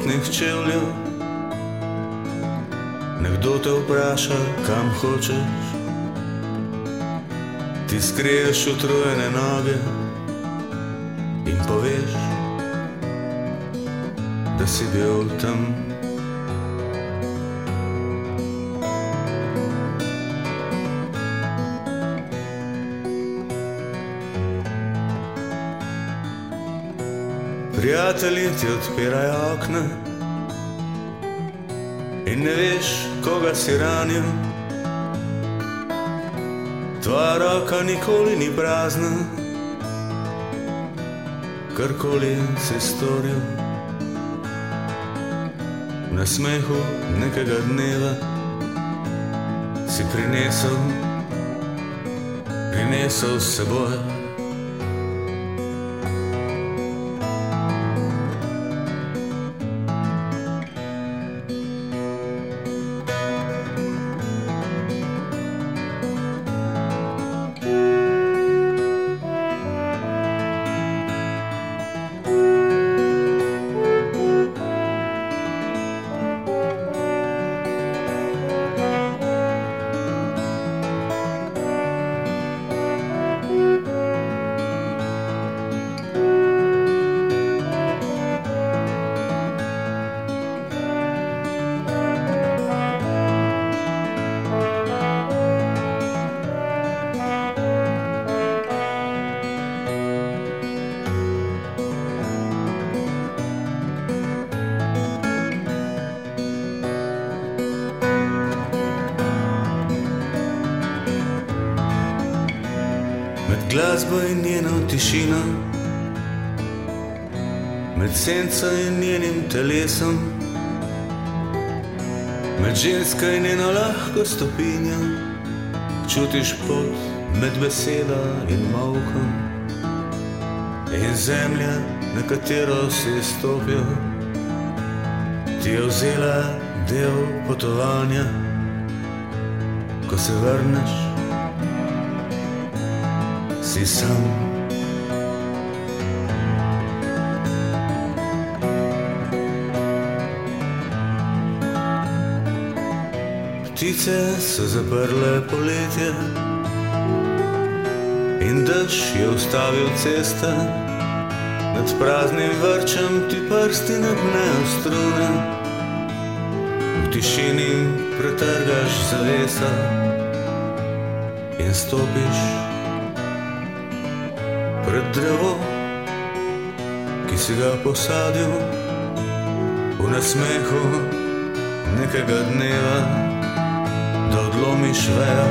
Popotnih čevljev. Nekdo te vpraša, kam hočeš, ti skriješ utrujene noge in poveš, da si bil tam. Prijatelji ti odpirajo okna in ne veš, koga si ranil. Tvoja roka nikoli ni prazna, karkoli si storil. Na smehu nekega dneva si prinesel, prinesel s seboj. In njeno lahko stopinjo, čutiš pot med besedo in mavkom. In zemlja, na katero si stopil, ti je vzela del potovanja, ko se vrneš si sam. Ptice so zaprle poletje in dež je ustavil ceste. Nad praznim vrčem ti prsti ne gnejo strune, v tišini pretrgaš zavesa in stopiš pred drevo, ki si ga posadil v nasmehu nekega dneva, da odlomiš vejo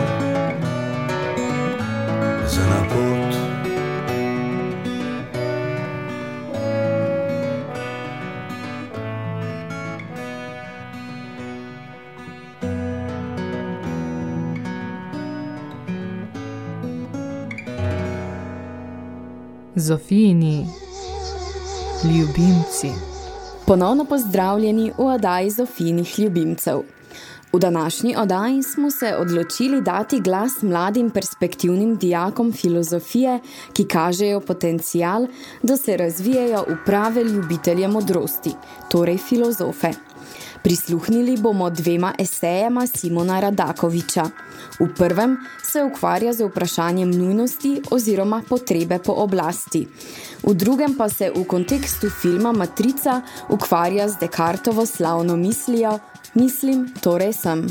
za napot. Zofijini ljubimci. Ponovno pozdravljeni v odaji Zofijinih ljubimcev. V današnji odaji smo se odločili dati glas mladim perspektivnim dijakom filozofije, ki kažejo potencial, da se razvijajo v prave ljubitelje modrosti, torej filozofe. Prisluhnili bomo dvema esejema Simona Radakoviča. V prvem se ukvarja z vprašanjem nujnosti oziroma potrebe po oblasti. V drugem pa se v kontekstu filma Matrica ukvarja z Descartovo slavno mislijo Mislim, torej sem.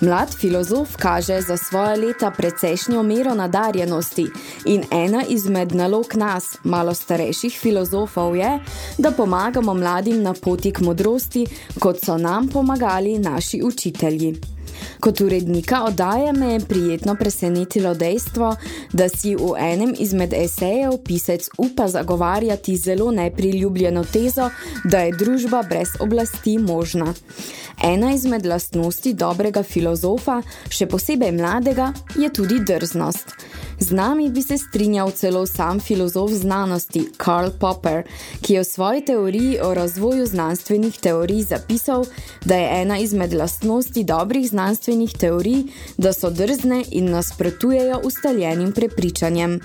Mlad filozof kaže za svoje leta precejšnjo mero nadarjenosti in ena izmed nalog nas, malo starejših filozofov je, da pomagamo mladim na poti k modrosti, kot so nam pomagali naši učitelji. Kot urednika oddaje me je prijetno presenetilo dejstvo, da si v enem izmed esejev pisec upa zagovarjati zelo nepriljubljeno tezo, da je družba brez oblasti možna. Ena izmed lastnosti dobrega filozofa, še posebej mladega, je tudi drznost. Z nami bi se strinjal celo sam filozof znanosti Karl Popper, ki je v svoji teoriji o razvoju znanstvenih teorij zapisal, da je ena izmed lastnosti dobrih znanstvenih teorij, da so drzne in nasprotujejo ustaljenim prepričanjem.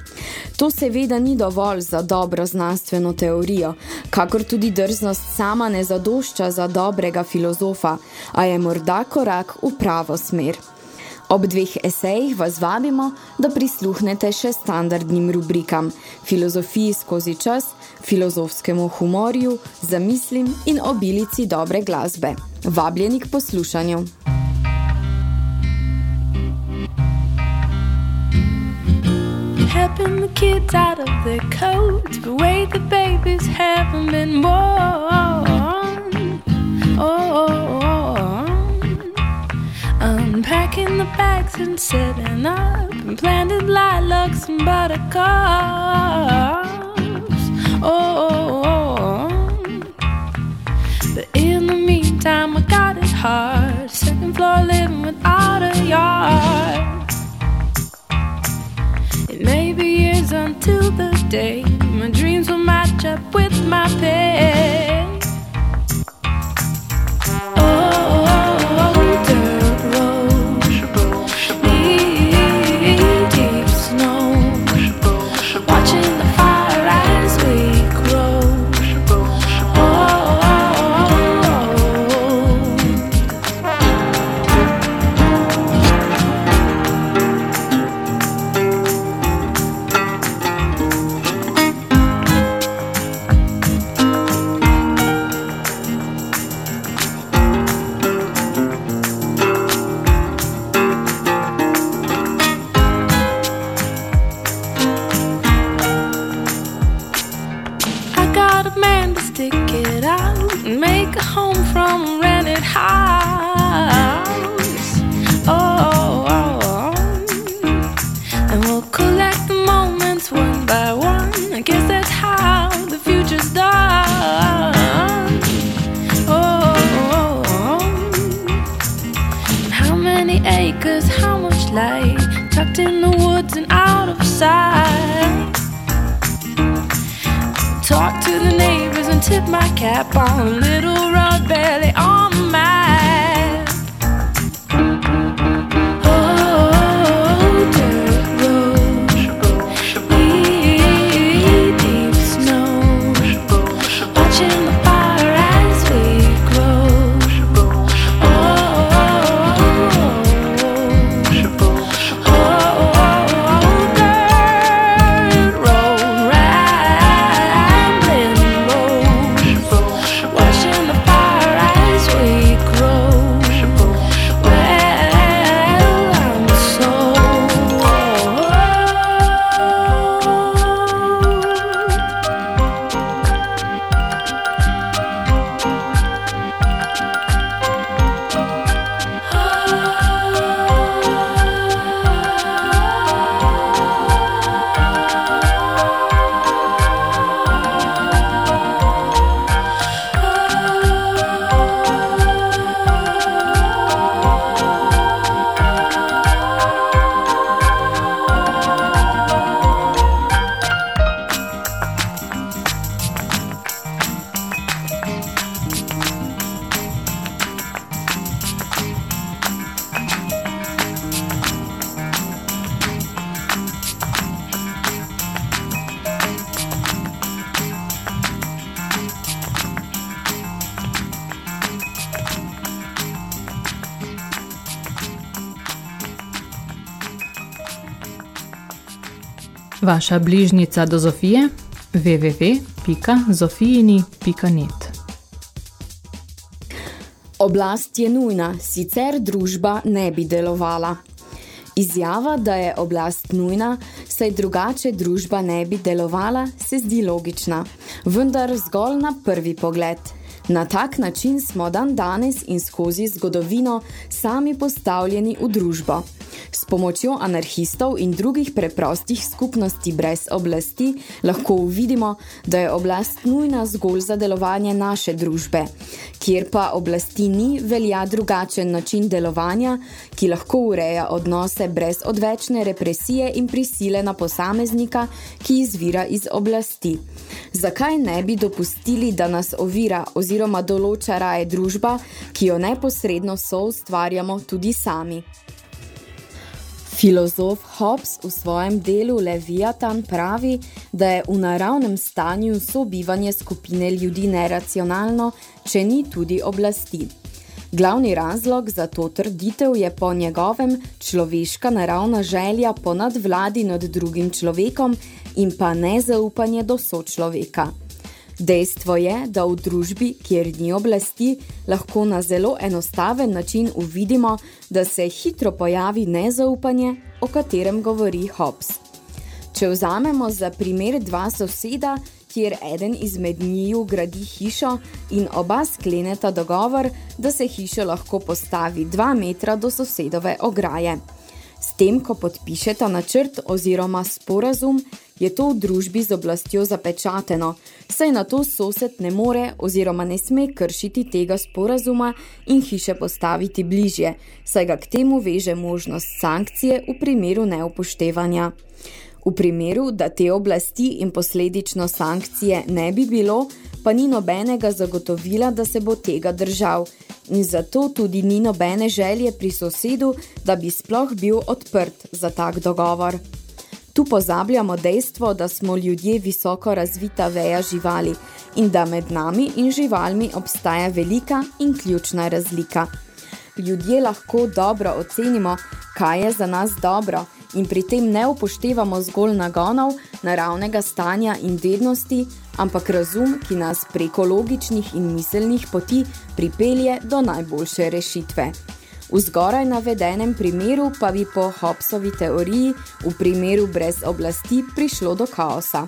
To seveda ni dovolj za dobro znanstveno teorijo, kakor tudi drznost sama ne zadošča za dobrega filozofa, a je morda korak v pravo smer. Ob dveh esejih vas vabimo, da prisluhnete še standardnim rubrikam filozofiji skozi čas, filozofskemu humorju, zamislim in obilici dobre glasbe. Vabljeni k poslušanju. Helping the kids out of their coats The way the babies haven't been born oh, oh, oh. Unpacking the bags and setting up and planted lilacs and buttercups. Oh, oh, oh, but in the meantime, I got it hard. Second floor living without a yard. It may be years until the day my dreams will match up with my pay. Vaša bližnica do Zofije www.zofijini.net Oblast je nujna, sicer družba ne bi delovala. Izjava, da je oblast nujna, saj drugače družba ne bi delovala, se zdi logična, vendar zgolj na prvi pogled. Na tak način smo dan danes in skozi zgodovino sami postavljeni v družbo. S pomočjo anarhistov in drugih preprostih skupnosti brez oblasti lahko uvidimo, da je oblast nujna zgolj za delovanje naše družbe, kjer pa oblasti ni velja drugačen način delovanja, ki lahko ureja odnose brez odvečne represije in prisile na posameznika, ki izvira iz oblasti. Zakaj ne bi dopustili, da nas ovira oziroma določa raje družba, ki jo neposredno soustvarjamo tudi sami? Filozof Hobbes v svojem delu Leviatan pravi, da je v naravnem stanju sobivanje skupine ljudi neracionalno, če ni tudi oblasti. Glavni razlog za to trditev je po njegovem človeška naravna želja po nadvladi nad drugim človekom in pa nezaupanje do sočloveka. Dejstvo je, da v družbi, kjer ni oblasti, lahko na zelo enostaven način uvidimo, da se hitro pojavi nezaupanje, o katerem govori Hobbes. Če vzamemo za primer dva soseda, kjer eden izmed njiju gradi hišo in oba skleneta dogovor, da se hišo lahko postavi dva metra do sosedove ograje. S tem, ko podpišeta načrt oziroma sporazum, je to v družbi z oblastjo zapečateno, saj na to sosed ne more oziroma ne sme kršiti tega sporazuma in hiše postaviti bližje, saj ga k temu veže možnost sankcije v primeru neupoštevanja. V primeru, da te oblasti in posledično sankcije ne bi bilo, pa ni nobenega zagotovila, da se bo tega držal in zato tudi ni nobene želje pri sosedu, da bi sploh bil odprt za tak dogovor. Tu pozabljamo dejstvo, da smo ljudje visoko razvita veja živali in da med nami in živalmi obstaja velika in ključna razlika. Ljudje lahko dobro ocenimo, kaj je za nas dobro in pri tem ne upoštevamo zgolj nagonov, naravnega stanja in vednosti, ampak razum, ki nas preko logičnih in miselnih poti pripelje do najboljše rešitve. V zgoraj navedenem primeru pa bi po Hobbesovi teoriji v primeru brez oblasti prišlo do kaosa.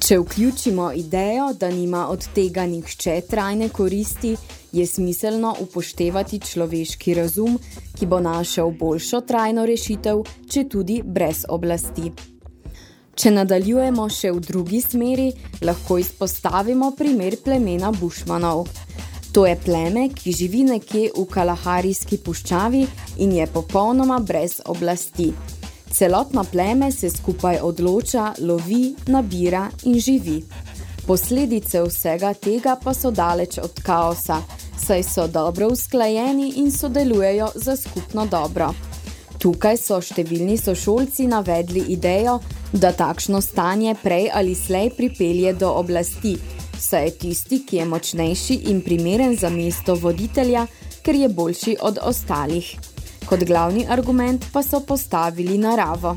Če vključimo idejo, da nima od tega nihče trajne koristi, je smiselno upoštevati človeški razum, ki bo našel boljšo trajno rešitev, če tudi brez oblasti. Če nadaljujemo še v drugi smeri, lahko izpostavimo primer plemena Bušmanov. To je pleme, ki živi nekje v Kalaharijski puščavi in je popolnoma brez oblasti. Celotno pleme se skupaj odloča, lovi, nabira in živi. Posledice vsega tega pa so daleč od kaosa, saj so dobro usklajeni in sodelujejo za skupno dobro. Tukaj so številni sošolci navedli idejo, da takšno stanje prej ali slej pripelje do oblasti, saj je tisti, ki je močnejši in primeren za mesto voditelja, ker je boljši od ostalih. Kot glavni argument pa so postavili naravo.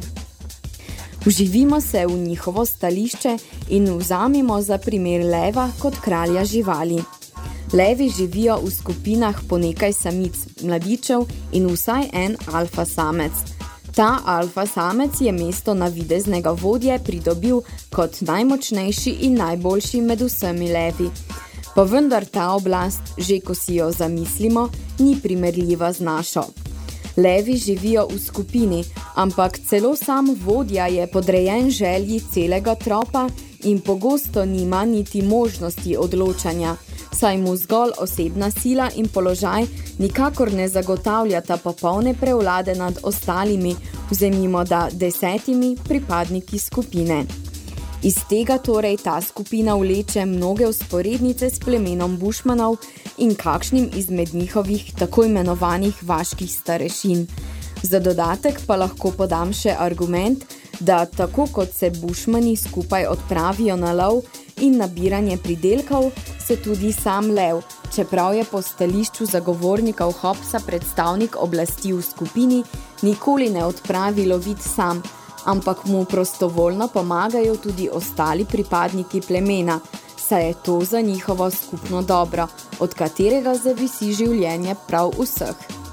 Uživimo se v njihovo stališče in vzamimo za primer leva kot kralja živali. Levi živijo v skupinah po nekaj samic, mladičev in vsaj en alfa samec – Ta alfa samec je mesto navideznega vodje pridobil kot najmočnejši in najboljši med vsemi levi. Pa vendar ta oblast, že ko si jo zamislimo, ni primerljiva z našo. Levi živijo v skupini, ampak celo sam vodja je podrejen želji celega tropa in pogosto nima niti možnosti odločanja – saj mu zgolj osebna sila in položaj nikakor ne zagotavljata popolne prevlade nad ostalimi, vzemimo da desetimi pripadniki skupine. Iz tega torej ta skupina vleče mnoge usporednice s plemenom Bušmanov in kakšnim izmed njihovih tako imenovanih vaških starešin. Za dodatek pa lahko podam še argument, da tako kot se Bušmani skupaj odpravijo na lov in nabiranje pridelkov, se tudi sam lev, čeprav je po stališču zagovornikov Hopsa predstavnik oblasti v skupini, nikoli ne odpravi lovit sam, ampak mu prostovoljno pomagajo tudi ostali pripadniki plemena, saj je to za njihovo skupno dobro, od katerega zavisi življenje prav vseh.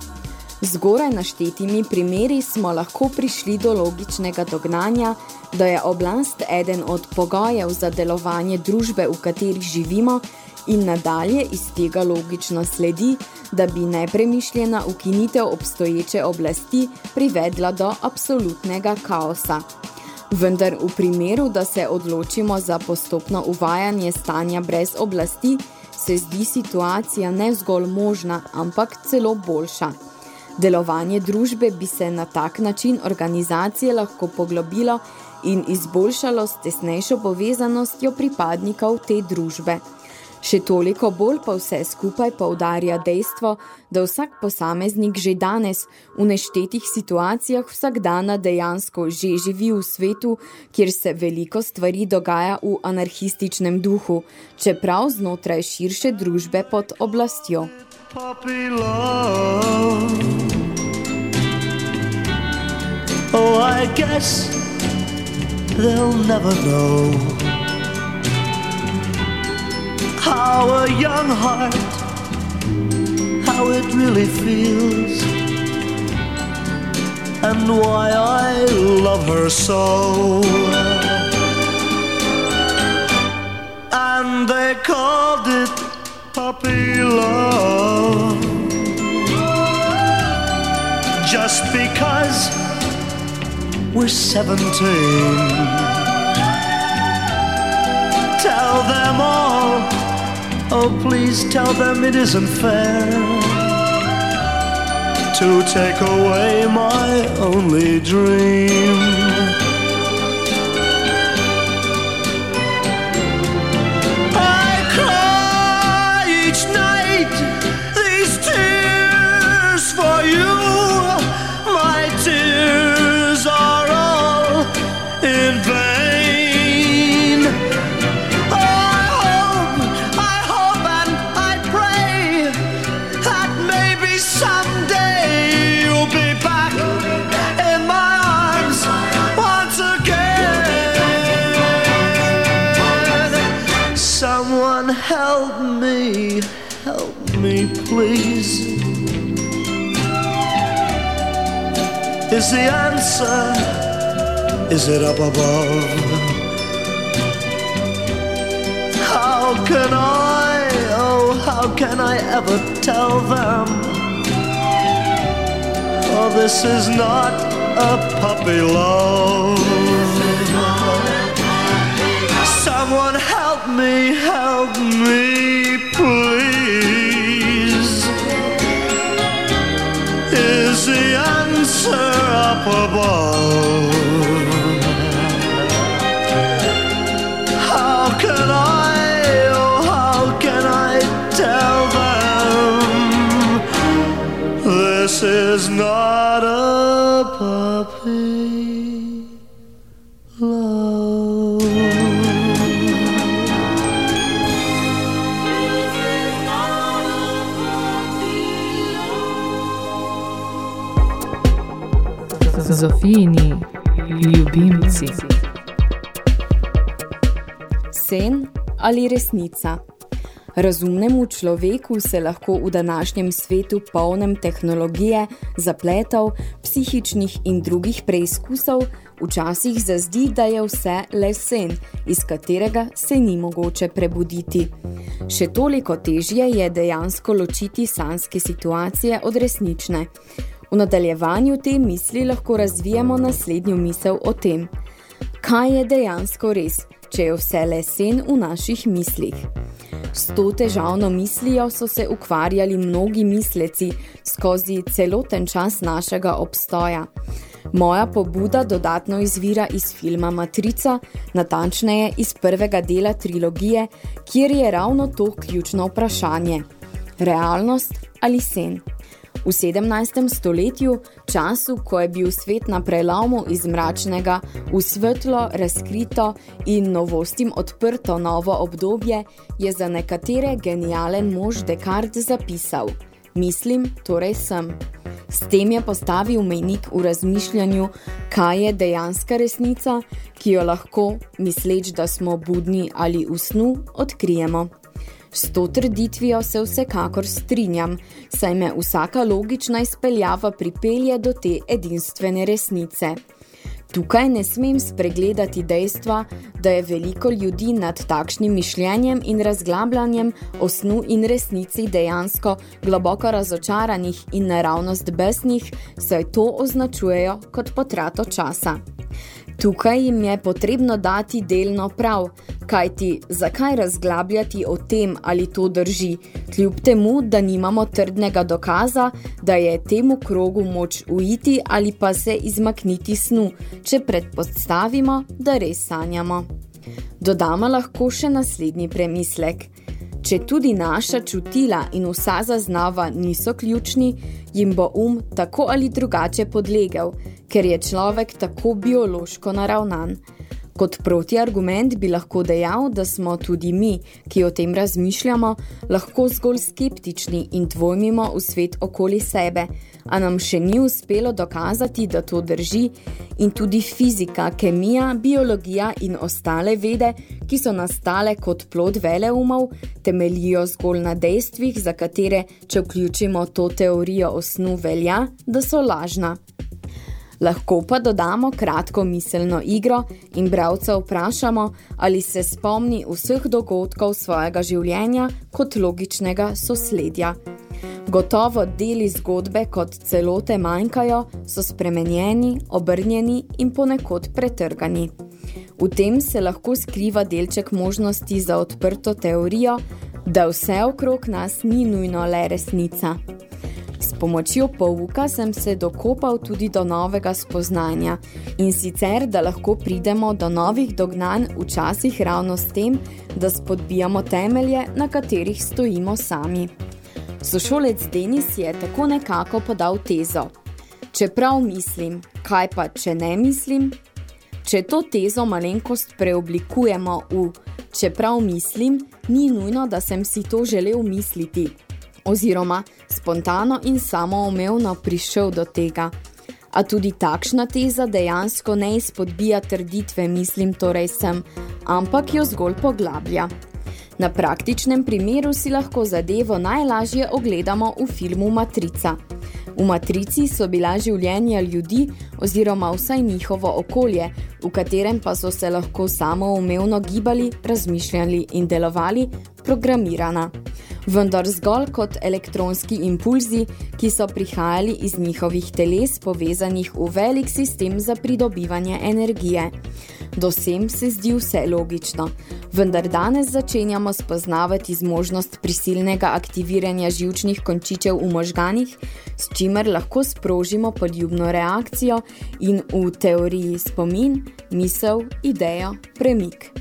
Zgoraj naštetimi primeri smo lahko prišli do logičnega dognanja, da je oblast eden od pogojev za delovanje družbe, v kateri živimo, in nadalje iz tega logično sledi, da bi nepremišljena ukinitev obstoječe oblasti privedla do absolutnega kaosa. Vendar v primeru, da se odločimo za postopno uvajanje stanja brez oblasti, se zdi situacija ne zgolj možna, ampak celo boljša. Delovanje družbe bi se na tak način organizacije lahko poglobilo in izboljšalo s tesnejšo povezanostjo pripadnikov te družbe. Še toliko bolj pa vse skupaj poudarja dejstvo, da vsak posameznik že danes v neštetih situacijah vsak dana dejansko že živi v svetu, kjer se veliko stvari dogaja v anarhističnem duhu, čeprav znotraj širše družbe pod oblastjo. Oh, I guess they'll never know how a young heart, how it really feels, and why I love her so. And they called it puppy love just because we're 17 tell them all. Oh, please tell them it isn't fair to take away my only dream. you. Is the answer, is it up above? How can I, oh, how can I ever tell them? Oh, this is not a puppy love. Someone help me, help me, please. Answer up above. How can I, oh, how can I tell them this is not a puppy Zofijini ljubimci. Sen ali resnica? Razumnemu človeku se lahko v današnjem svetu polnem tehnologije, zapletov, psihičnih in drugih preizkusov včasih zazdi, da je vse le sen, iz katerega se ni mogoče prebuditi. Še toliko težje je dejansko ločiti sanske situacije od resnične. V nadaljevanju te misli lahko razvijamo naslednjo misel o tem, kaj je dejansko res, če je vse le sen v naših mislih. S to težavno mislijo so se ukvarjali mnogi misleci skozi celoten čas našega obstoja. Moja pobuda dodatno izvira iz filma Matrica, natančneje iz prvega dela trilogije, kjer je ravno to ključno vprašanje. Realnost ali sen? V 17. stoletju, času, ko je bil svet na prelomu iz mračnega v svetlo, razkrito in novostim odprto novo obdobje, je za nekatere genijalen mož Descartes zapisal Mislim, torej sem. S tem je postavil mejnik v razmišljanju, kaj je dejanska resnica, ki jo lahko, misleč, da smo budni ali v snu, odkrijemo. S to trditvijo se vsekakor strinjam, saj me vsaka logična izpeljava pripelje do te edinstvene resnice. Tukaj ne smem spregledati dejstva, da je veliko ljudi nad takšnim mišljenjem in razglabljanjem o snu in resnici dejansko globoko razočaranih in naravnost besnih, saj to označujejo kot potrato časa. Tukaj jim je potrebno dati delno prav, kajti zakaj razglabljati o tem, ali to drži, kljub temu, da nimamo trdnega dokaza, da je temu krogu moč uiti ali pa se izmakniti snu, če predpostavimo, da res sanjamo. Dodamo lahko še naslednji premislek. Če tudi naša čutila in vsa zaznava niso ključni, jim bo um tako ali drugače podlegel, ker je človek tako biološko naravnan. Kot protiargument bi lahko dejal, da smo tudi mi, ki o tem razmišljamo, lahko zgolj skeptični in dvojmimo v svet okoli sebe, a nam še ni uspelo dokazati, da to drži in tudi fizika, kemija, biologija in ostale vede, ki so nastale kot plod veleumov, temeljijo zgolj na dejstvih, za katere, če vključimo to teorijo o snu velja, da so lažna. Lahko pa dodamo kratko miselno igro in bravca vprašamo, ali se spomni vseh dogodkov svojega življenja kot logičnega sosledja. Gotovo deli zgodbe kot celote manjkajo, so spremenjeni, obrnjeni in ponekod pretrgani. V tem se lahko skriva delček možnosti za odprto teorijo, da vse okrog nas ni nujno le resnica. S pomočjo pouka sem se dokopal tudi do novega spoznanja in sicer, da lahko pridemo do novih dognanj včasih ravno s tem, da spodbijamo temelje, na katerih stojimo sami. Sošolec Denis je tako nekako podal tezo. Čeprav mislim, kaj pa, če ne mislim? Če to tezo malenkost preoblikujemo v čeprav mislim, ni nujno, da sem si to želel misliti, oziroma spontano in samoumevno prišel do tega. A tudi takšna teza dejansko ne izpodbija trditve, mislim torej sem, ampak jo zgolj poglablja. Na praktičnem primeru si lahko zadevo najlažje ogledamo v filmu Matrica. V Matrici so bila življenja ljudi oziroma vsaj njihovo okolje, v katerem pa so se lahko samoumevno gibali, razmišljali in delovali, programirana vendar zgolj kot elektronski impulzi, ki so prihajali iz njihovih teles povezanih v velik sistem za pridobivanje energije. Dosem se zdi vse logično, vendar danes začenjamo spoznavati zmožnost prisilnega aktiviranja živčnih končičev v možganih, s čimer lahko sprožimo poljubno reakcijo in v teoriji spomin, misel, idejo, premik.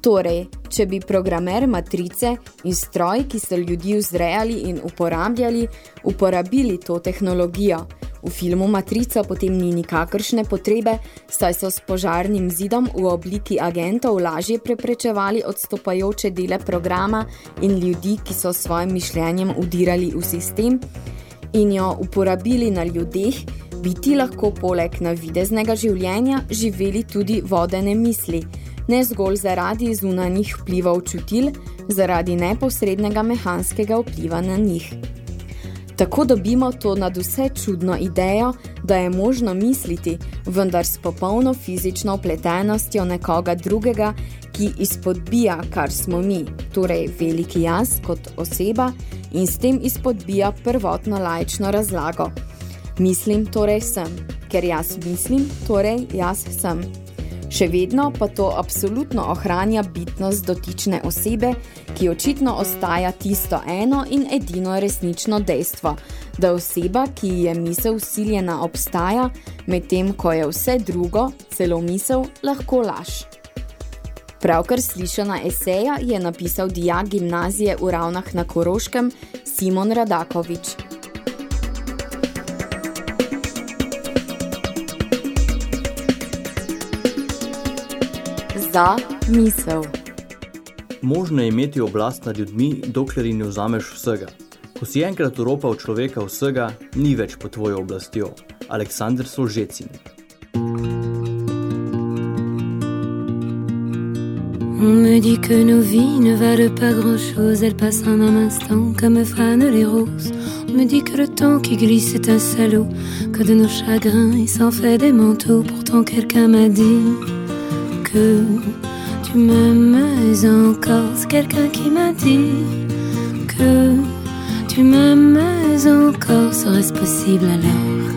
Torej, če bi programer matrice in stroj, ki so ljudi vzrejali in uporabljali, uporabili to tehnologijo, v filmu Matrica potem ni nikakršne potrebe, saj so s požarnim zidom v obliki agentov lažje preprečevali odstopajoče dele programa in ljudi, ki so svojim mišljenjem udirali v sistem in jo uporabili na ljudeh, bi ti lahko poleg navideznega življenja živeli tudi vodene misli, ne zgolj zaradi zunanjih vplivov čutil, zaradi neposrednega mehanskega vpliva na njih. Tako dobimo to nad vse čudno idejo, da je možno misliti, vendar s popolno fizično upletenostjo nekoga drugega, ki izpodbija, kar smo mi, torej veliki jaz kot oseba, in s tem izpodbija prvotno laično razlago. Mislim, torej sem. Ker jaz mislim, torej jaz sem. Še vedno pa to absolutno ohranja bitnost dotične osebe, ki očitno ostaja tisto eno in edino resnično dejstvo, da oseba, ki je misel usiljena obstaja, medtem ko je vse drugo, celo misel, lahko laž. Pravkar slišana eseja je napisal dijak gimnazije v Ravnah na Koroškem Simon Radakovič. Za misel. Možno je imeti oblast nad ljudmi, dokler jim ne vzameš vsega. Ko si enkrat uropal človeka vsega, ni več pod tvojo oblastjo. Aleksandr Solžecin. On me dit que nos vies ne valent pas grand-chose, elles passent en un instant comme fanent les roses. On me dit que le temps qui glisse est un salaud, que de nos chagrins il s'en fait des manteaux. Pourtant quelqu'un m'a dit que tu m'aimes encore. C'est quelqu'un qui m'a dit que tu m'aimes encore. Serait-ce possible alors?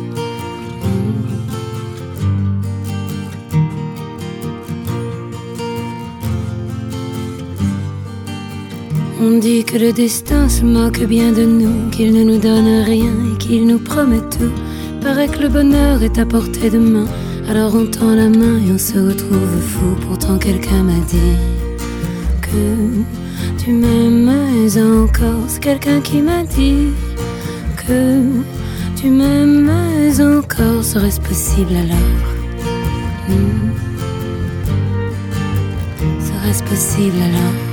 On dit que le destin se moque bien de nous, qu'il ne nous donne rien et qu'il nous promet tout. Paraît que le bonheur est à portée de main, alors on tend la main et on se retrouve fou. Pourtant quelqu'un m'a dit que tu m'aimes encore. C'est quelqu'un qui m'a dit que tu m'aimes encore. Serait-ce possible alors? Hmm. Serait-ce possible alors?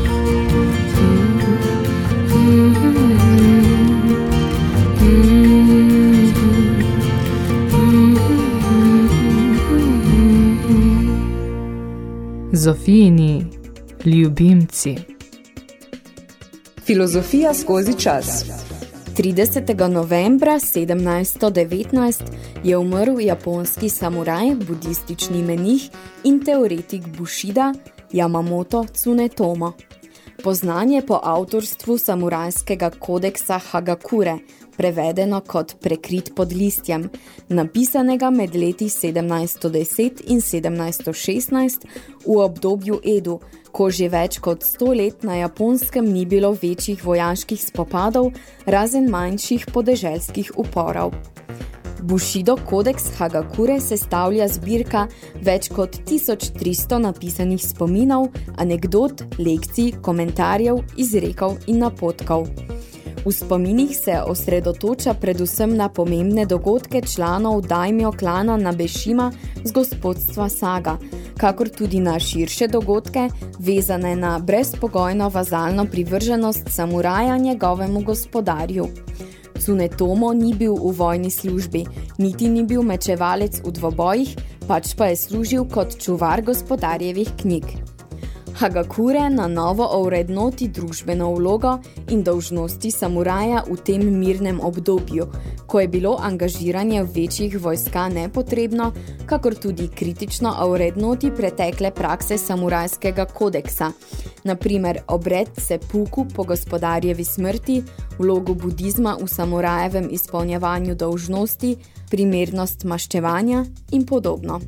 Zofijini ljubimci. Filozofija skozi čas 30. novembra 1719 je umrl japonski samuraj, budistični menih in teoretik Bushida Yamamoto Tsunetomo. Poznan je po avtorstvu samurajskega kodeksa Hagakure, prevedeno kot prekrit pod listjem, napisanega med leti 1710 in 1716 v obdobju Edu, ko že več kot sto let na Japonskem ni bilo večjih vojaških spopadov, razen manjših podeželskih uporov. Bushido kodeks Hagakure sestavlja zbirka več kot 1300 napisanih spominov, anegdot, lekcij, komentarjev, izrekov in napotkov. V spominih se osredotoča predvsem na pomembne dogodke članov Daimyo klana Nabešima z gospodstva Saga, kakor tudi na širše dogodke, vezane na brezpogojno vazalno privrženost samuraja njegovemu gospodarju. Tsunetomo ni bil v vojni službi, niti ni bil mečevalec v dvobojih, pač pa je služil kot čuvar gospodarjevih knjig. Hagakure na novo ovrednoti družbeno vlogo in dolžnosti samuraja v tem mirnem obdobju, ko je bilo angažiranje večjih vojska nepotrebno, kakor tudi kritično ovrednoti pretekle prakse samurajskega kodeksa, naprimer obred sepuku po gospodarjevi smrti, vlogo budizma v samurajevem izpolnjevanju dolžnosti, primernost maščevanja in podobno.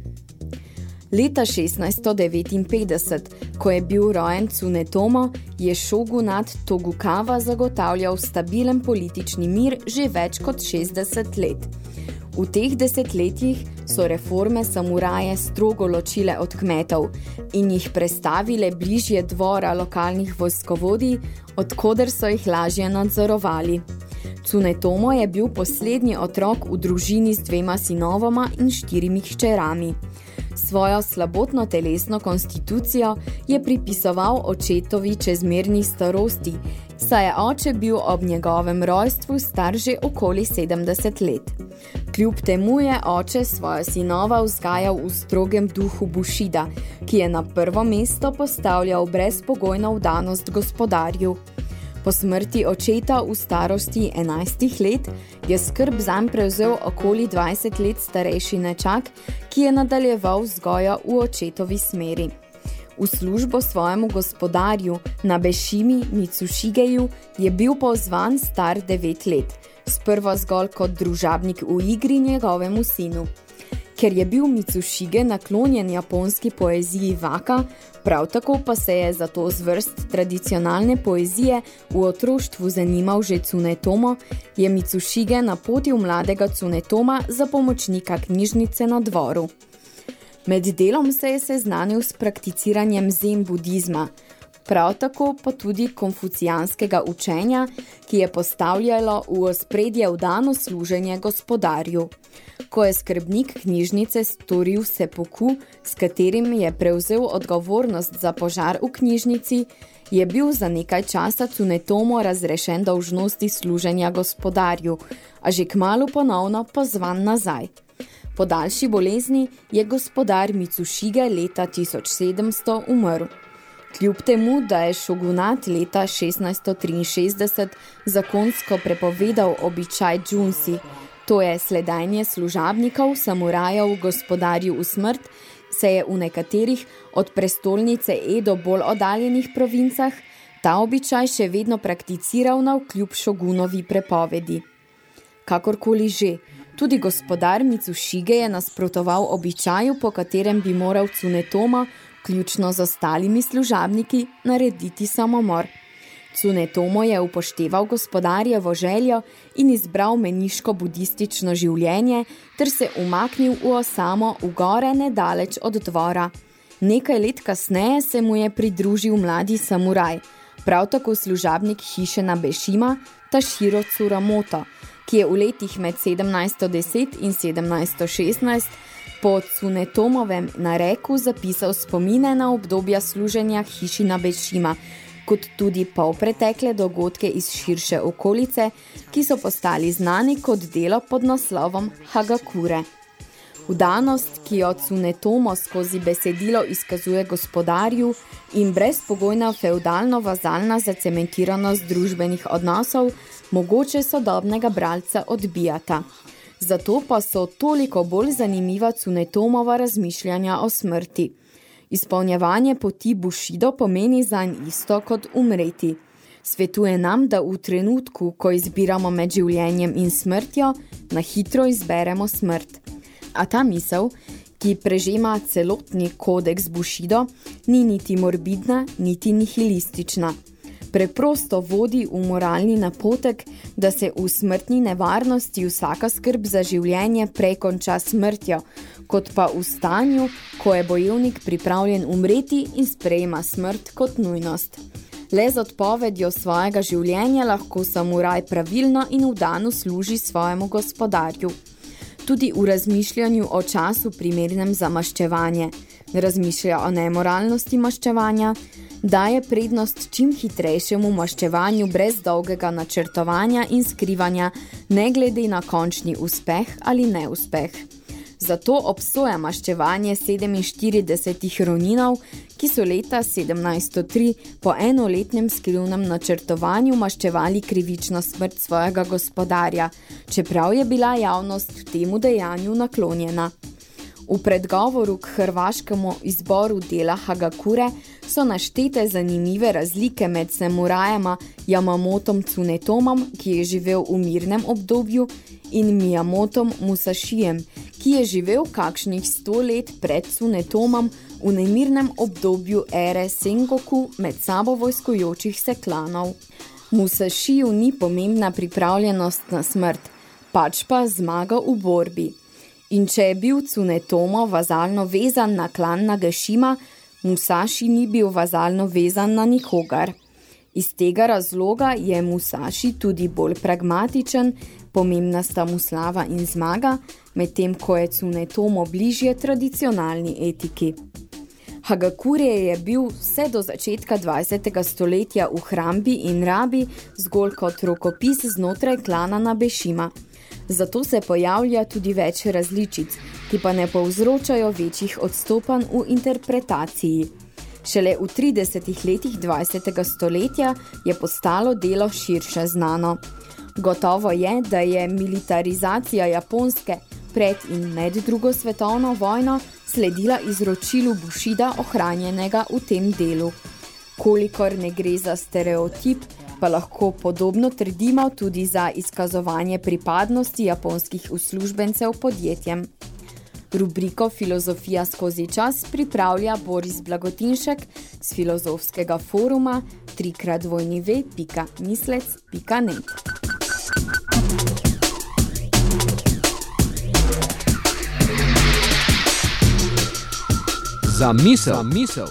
Leta 1659, ko je bil rojen Tsunetomo, je šogunat Togukawa zagotavljal stabilen politični mir že več kot 60 let. V teh desetletjih so reforme samuraje strogo ločile od kmetov in jih prestavile bližje dvora lokalnih vojskovodij, odkoder so jih lažje nadzorovali. Tsunetomo je bil poslednji otrok v družini z dvema sinovoma in štirimi hčerami. Svojo slabotno telesno konstitucijo je pripisoval očetovi čezmerni starosti, saj je oče bil ob njegovem rojstvu star že okoli 70 let. Kljub temu je oče svojo sinova vzgajal v strogem duhu Bušida, ki je na prvo mesto postavljal brezpogojno vdanost gospodarju. Po smrti očeta v starosti 11 let je skrb zanj prevzel okoli 20 let starejši nečak, ki je nadaljeval vzgojo v očetovi smeri. V službo svojemu gospodarju na Bešimi Mitsushigeju je bil pozvan star 9 let, sprva zgolj kot družabnik v igri njegovemu sinu. Ker je bil Mitsushige naklonjen japonski poeziji vaka, prav tako pa se je za to zvrst tradicionalne poezije v otroštvu zanimal že Tsunetomo, je Mitsushige napotil mladega Tsunetoma za pomočnika knjižnice na dvoru. Med delom se je seznanil s prakticiranjem zen budizma, prav tako pa tudi konfucijanskega učenja, ki je postavljalo v ospredje vdano služenje gospodarju. Ko je skrbnik knjižnice storil sepoku, s katerim je prevzel odgovornost za požar v knjižnici, je bil za nekaj časa Cunetomo razrešen dolžnosti služenja gospodarju, a že kmalu ponovno pozvan nazaj. Po daljši bolezni je gospodar Mitsushige leta 1700 umrl. Kljub temu, da je šogunat leta 1663 zakonsko prepovedal običaj džunsi, to je sledajnje služabnikov samurajev gospodarju v smrt, se je v nekaterih od prestolnice Edo bolj oddaljenih provincah ta običaj še vedno prakticiral na vkljub šogunovi prepovedi. Kakorkoli že, tudi gospodar Mitsushige je nasprotoval običaju, po katerem bi moral Cunetoma ključno z ostalimi služabniki, narediti samomor. Cunetomo je upošteval gospodarjevo željo in izbral meniško-budistično življenje ter se umaknil v osamo v gore nedaleč od dvora. Nekaj let kasneje se mu je pridružil mladi samuraj, prav tako služabnik hiše na Bešima, Tashiro Tsuramoto, ki je v letih med 1710 in 1716 po Cunetomovem nareku zapisal spomine na obdobja služenja hiši na Bešima, kot tudi polpretekle dogodke iz širše okolice, ki so postali znani kot delo pod naslovom Hagakure. Vdanost, ki jo Cunetomo skozi besedilo izkazuje gospodarju in brezpogojna feudalno-vazalna zacementiranost družbenih odnosov, mogoče sodobnega bralca odbijata. Zato pa so toliko bolj zanimiva Cunetomova razmišljanja o smrti. Izpolnjevanje poti Bushido pomeni zanj isto kot umreti. Svetuje nam, da v trenutku, ko izbiramo med življenjem in smrtjo, na hitro izberemo smrt. A ta misel, ki prežema celotni kodeks Bushido, ni niti morbidna, niti nihilistična preprosto vodi v moralni napotek, da se v smrtni nevarnosti vsaka skrb za življenje prekonča smrtjo, kot pa v stanju, ko je bojevnik pripravljen umreti in sprejema smrt kot nujnost. Le z odpovedjo svojega življenja lahko samuraj pravilno in vdano služi svojemu gospodarju. Tudi v razmišljanju o času primernem za maščevanje, razmišlja o nemoralnosti maščevanja, daje prednost čim hitrejšemu maščevanju brez dolgega načrtovanja in skrivanja, ne glede na končni uspeh ali neuspeh. Zato obsoja maščevanje 47 roninov, ki so leta 1703 po enoletnem skrivnem načrtovanju maščevali krivično smrt svojega gospodarja, čeprav je bila javnost temu dejanju naklonjena. V predgovoru k hrvaškemu izboru dela Hagakure so naštete zanimive razlike med samurajama Yamamotom Tsunetomom, ki je živel v mirnem obdobju, in Miyamotom Musashijem, ki je živel kakšnih sto let pred Tsunetomom v nemirnem obdobju ere Sengoku med sabo vojskojočih se klanov. Musashiju ni pomembna pripravljenost na smrt, pač pa zmaga v borbi. In če je bil Tsunetomo vazalno vezan na klan Nagashima, Musashi ni bil vazalno vezan na nikogar. Iz tega razloga je Musashi tudi bolj pragmatičen, Pomembna sta mu slava in zmaga, medtem ko je Tsunetomo bližje tradicionalni etiki. Hagakure je bil vse do začetka 20. stoletja v hrambi in rabi zgolj kot rokopis znotraj klana Nabešima. Zato se pojavlja tudi več različic, ki pa ne povzročajo večjih odstopanj v interpretaciji. Šele v 30. letih 20. stoletja je postalo delo širše znano. Gotovo je, da je militarizacija Japonske pred in med drugo svetovno vojno sledila izročilu Bushida ohranjenega v tem delu. Kolikor ne gre za stereotip, pa lahko podobno trdimo tudi za izkazovanje pripadnosti japonskih uslužbencev podjetjem. Rubriko Filozofija skozi čas pripravlja Boris Blagotinšek z filozofskega foruma trikratvojnive.mislec.net. Za misel. Za misel.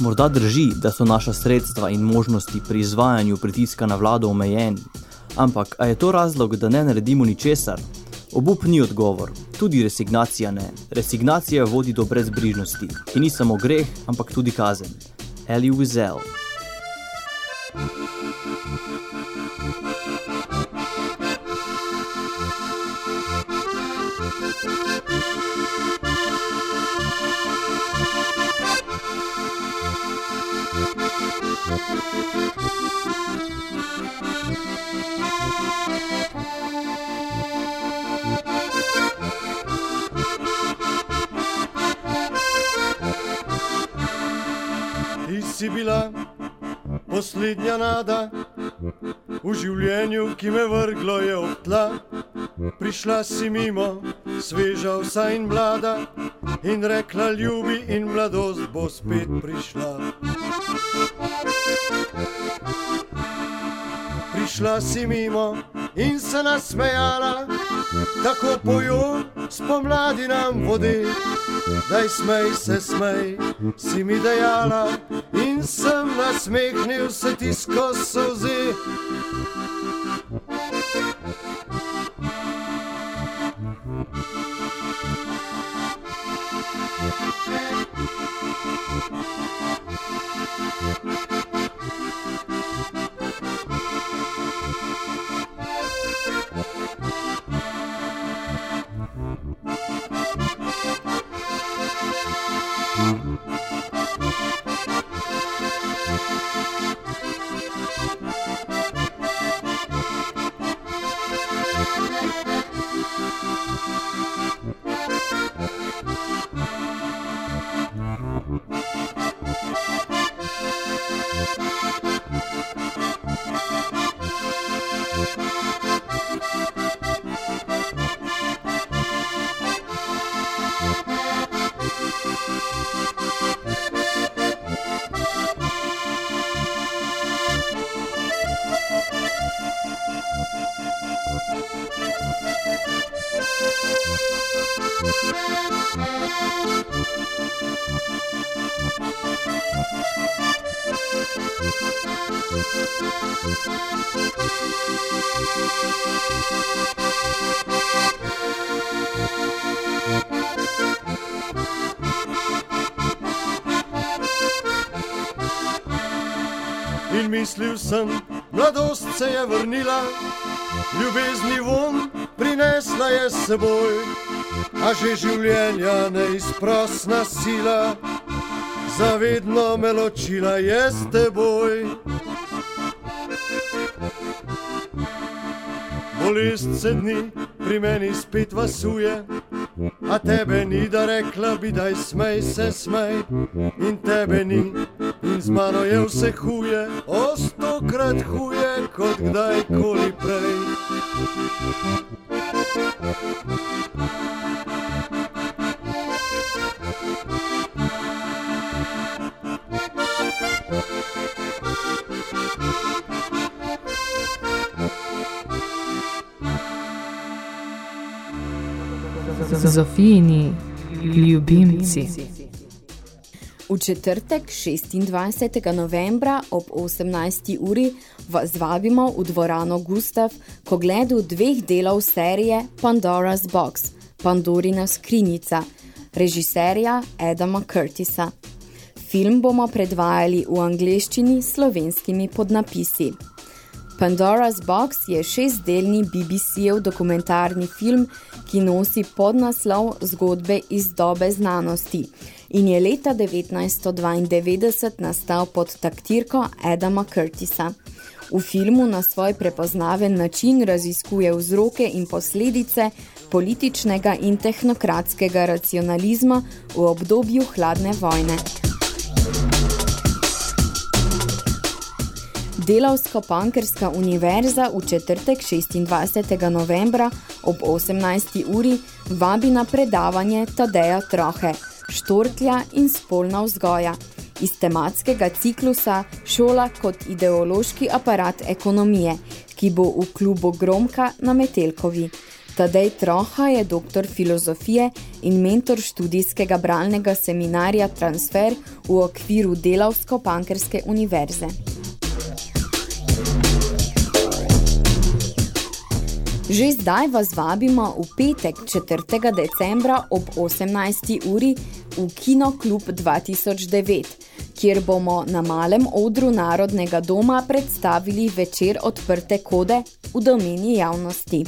Morda drži, da so naša sredstva in možnosti pri izvajanju pritiska na vlado omejeni, ampak a je to razlog, da ne naredimo ničesar? Obup ni odgovor, tudi resignacija ne. Resignacija vodi do brezbrižnosti, ki ni samo greh, ampak tudi kazen. Elie Wiesel. Ti si bila poslednja nada v življenju, ki me vrglo je ob tla. Prišla si mimo, sveža vsa in mlada, in rekla ljubi in mladost bo spet prišla. Prišla si mimo in se nasmejala, tako pojo spomladi nam vodi. Daj smej se smej, si mi dejala in sem nasmehnil se ti skozi. In mislil sem, mladost se je vrnila, ljubezni von prinesla je s seboj, a že življenja neizprosna sila, zavedno me ločila je s teboj. Bolest se dni pri meni spet vasuje, a tebe ni da rekla bi daj smej se smej in tebe ni in z mano je vse huje, o stokrat huje kot kdajkoli prej. Zofijini ljubimci. V četrtek 26. novembra ob 18. uri vas vabimo v dvorano Gustav k ogledu dveh delov serije Pandora's Box, Pandorina skrinjica, režiserja Adama Curtisa. Film bomo predvajali v angleščini s slovenskimi podnapisi. Pandora's Box je šestdelni BBC-ev dokumentarni film, ki nosi podnaslov zgodbe iz dobe znanosti in je leta 1992 nastal pod taktirko Adama Curtisa. V filmu na svoj prepoznaven način raziskuje vzroke in posledice političnega in tehnokratskega racionalizma v obdobju hladne vojne. Delavsko-pankerska univerza v četrtek 26. novembra ob 18. uri vabi na predavanje Tadeja Trohe, štortlja in spolna vzgoja, iz tematskega ciklusa Šola kot ideološki aparat ekonomije, ki bo v klubu Gromka na Metelkovi. Tadej Troha je doktor filozofije in mentor študijskega bralnega seminarja Transfer v okviru Delavsko-pankerske univerze. Že zdaj vas vabimo v petek 4. decembra ob 18. uri v Kinoklub 2009, kjer bomo na malem odru Narodnega doma predstavili večer odprte kode v domeni javnosti.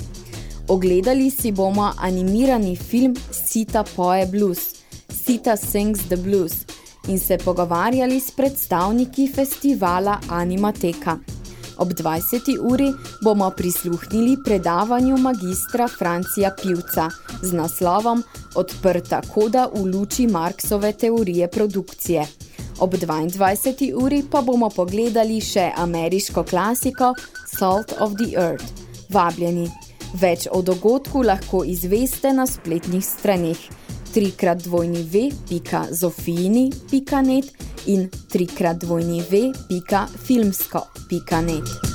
Ogledali si bomo animirani film Sita Poe Blues, Sita Sings the Blues in se pogovarjali s predstavniki festivala Animateka. Ob 20. uri bomo prisluhnili predavanju magistra Francija Pivca z naslovom Odprta koda v luči Marksove teorije produkcije. Ob 22. uri pa bomo pogledali še ameriško klasiko Salt of the Earth. Vabljeni! Več o dogodku lahko izveste na spletnih straneh www.zofijini.net in www.filmsko.net.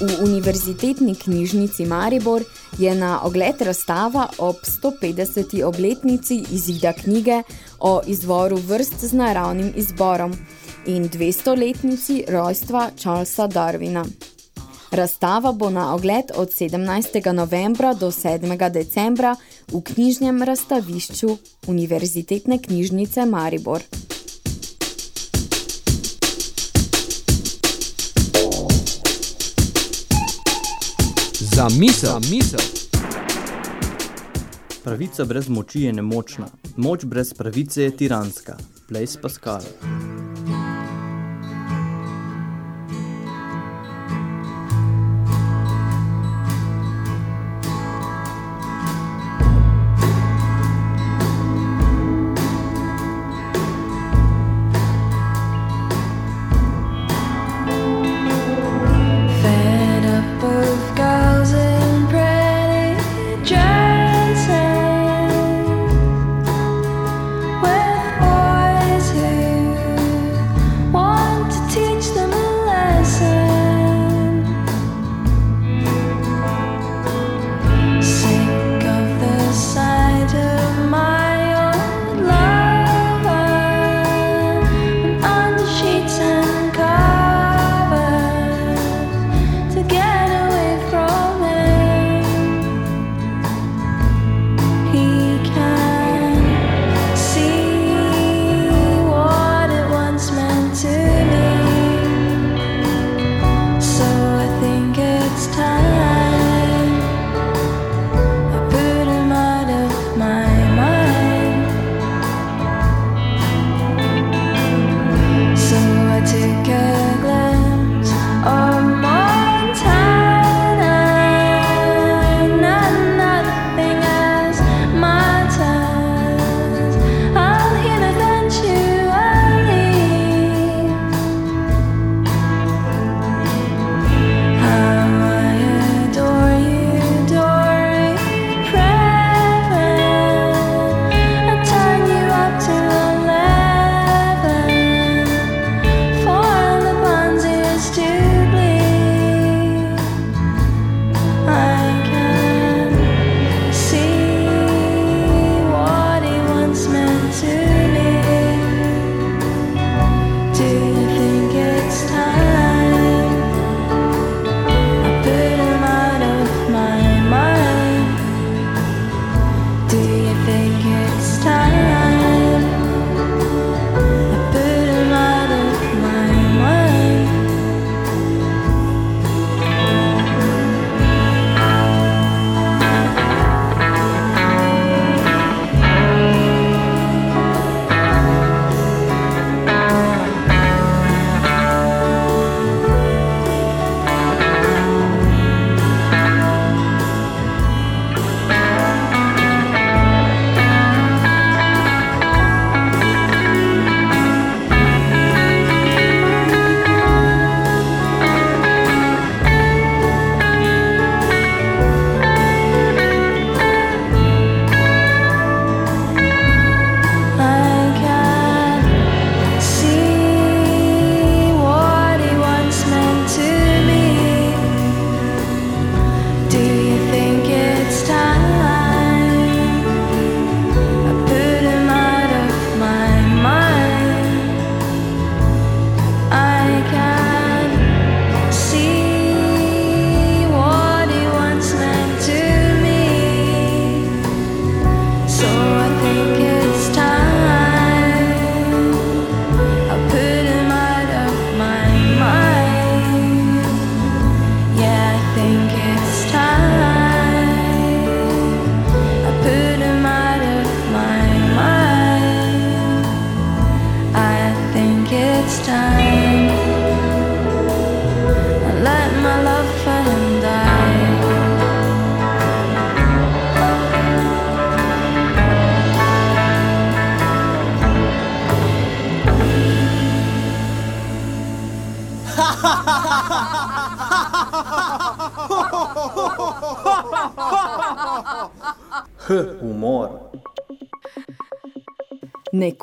V Univerzitetni knjižnici Maribor je na ogled razstava ob 150. obletnici izida knjige o izvoru vrst z naravnim izborom in 200-letnici rojstva Charlesa Darwina. Razstava bo na ogled od 17. novembra do 7. decembra v knjižnem razstavišču Univerzitetne knjižnice Maribor. Za misel. Za misel. Pravica brez moči je nemočna. Moč brez pravice je tiranska. Blaise Pascal.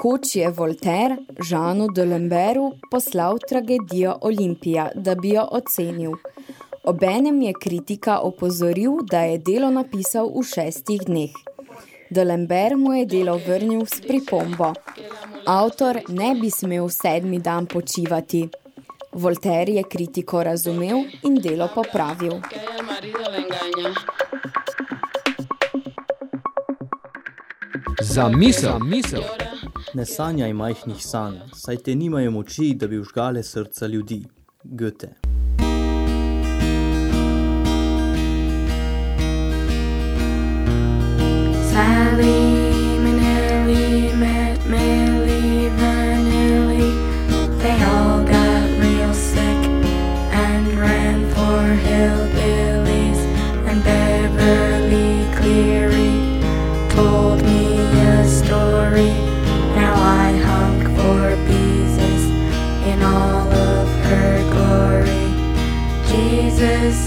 Nekoč je Voltaire Žanu de Lemberu poslal tragedijo Olimpija, da bi jo ocenil. Obenem je kritika opozoril, da je delo napisal v šestih dneh. De Lember mu je delo vrnil s pripombo. Avtor ne bi smel sedmi dan počivati. Voltaire je kritiko razumel in delo popravil. Za misel, misel. Ne sanjaj majhnih sanj, saj te nimajo moči, da bi vžgale srca ljudi. Goethe. Sally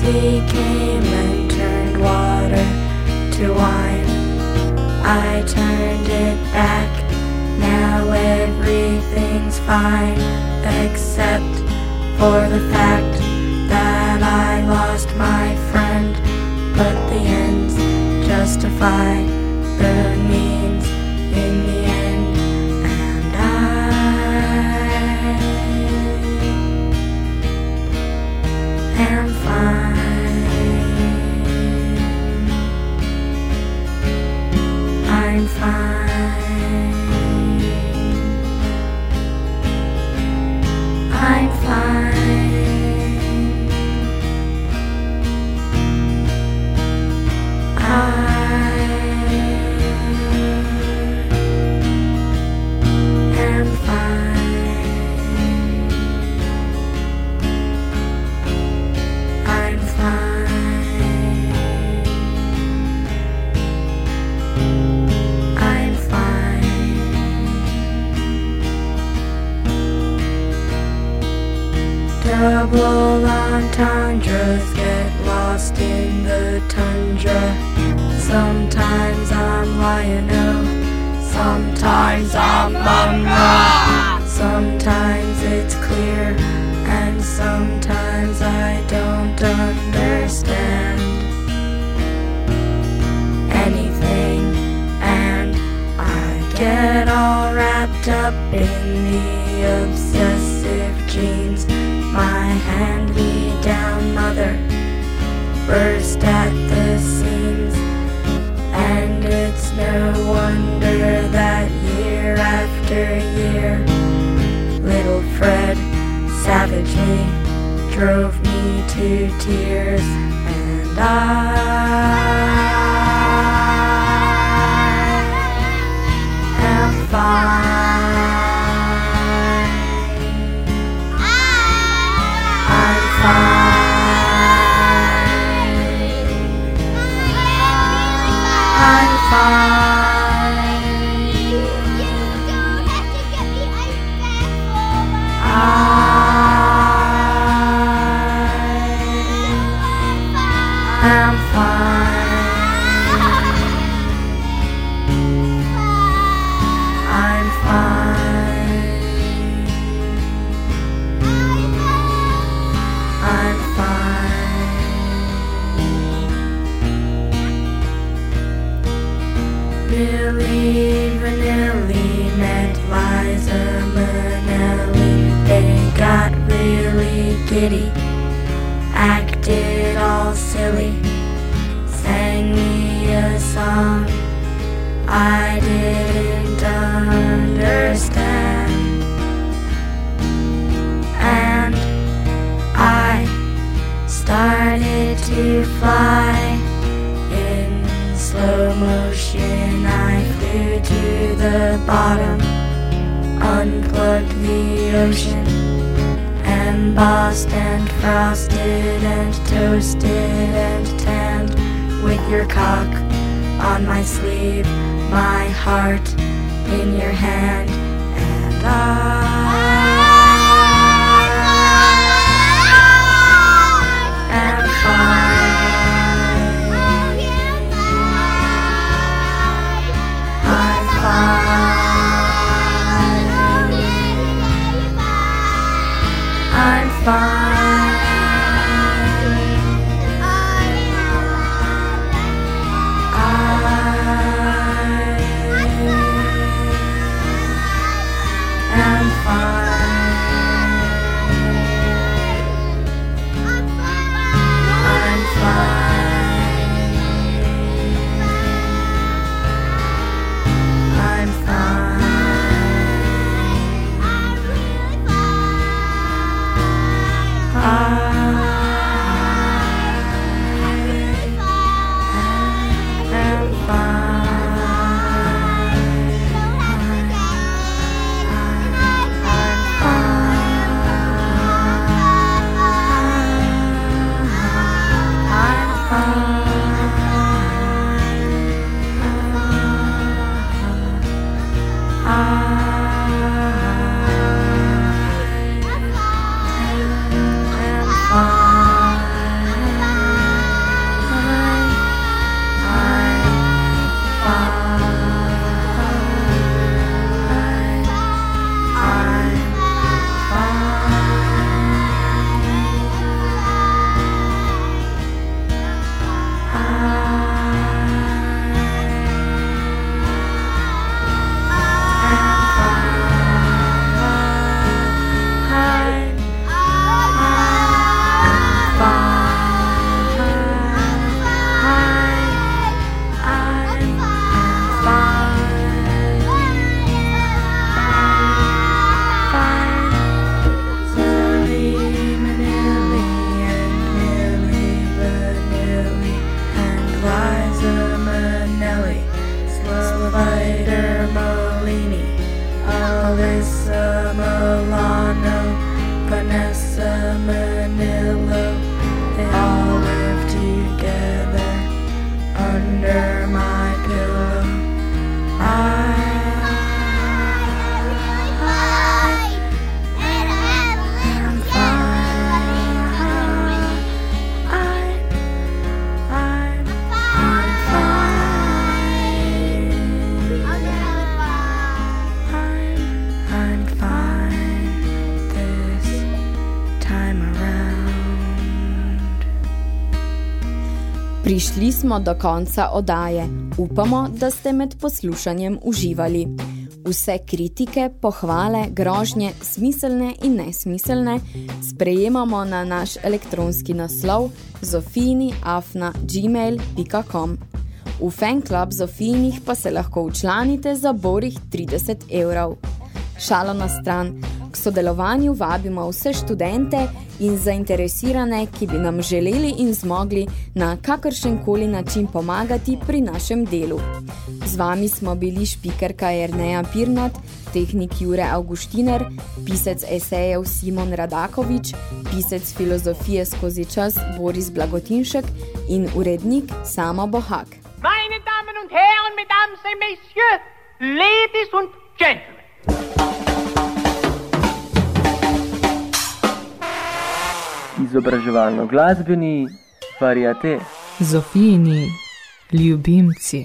He came and turned water to wine. I turned it back. Now everything's fine, except for the fact that I lost my friend. But the ends justify the means in the end, and I am fine. Millie Vanilli met Liza Minnelli. They got really giddy, acted all silly a song I didn't understand. And I started to fly in slow motion. I flew to the bottom, unplugged the ocean. embossed and frosted and toasted and tanned with your cock on my sleeve, my heart in your hand, and I am fine. I'm fine. I'm fine. Prišli smo do konca odaje. Upamo, da ste med poslušanjem uživali. Vse kritike, pohvale, grožnje, smiselne in nesmiselne, sprejemamo na naš elektronski naslov zofini.afna.gmail.com. V fanklub Zofinih pa se lahko včlanite za borih 30 evrov. Šalo na stran, k sodelovanju vabimo vse študente in zainteresirane, ki bi nam želeli in zmogli na kakršenkoli način pomagati pri našem delu. Z vami smo bili špikerka Jerneja Pirnat, tehnik Jure Augustiner, pisec esejev Simon Radakovič, pisec filozofije skozi čas Boris Blagotinšek in urednik Samo Bohak. Meine Damen und Herren, Mesdames et Messieurs, Ladies und Gentlemen. Izobraževalno glasbeni variate. Zofijini ljubimci.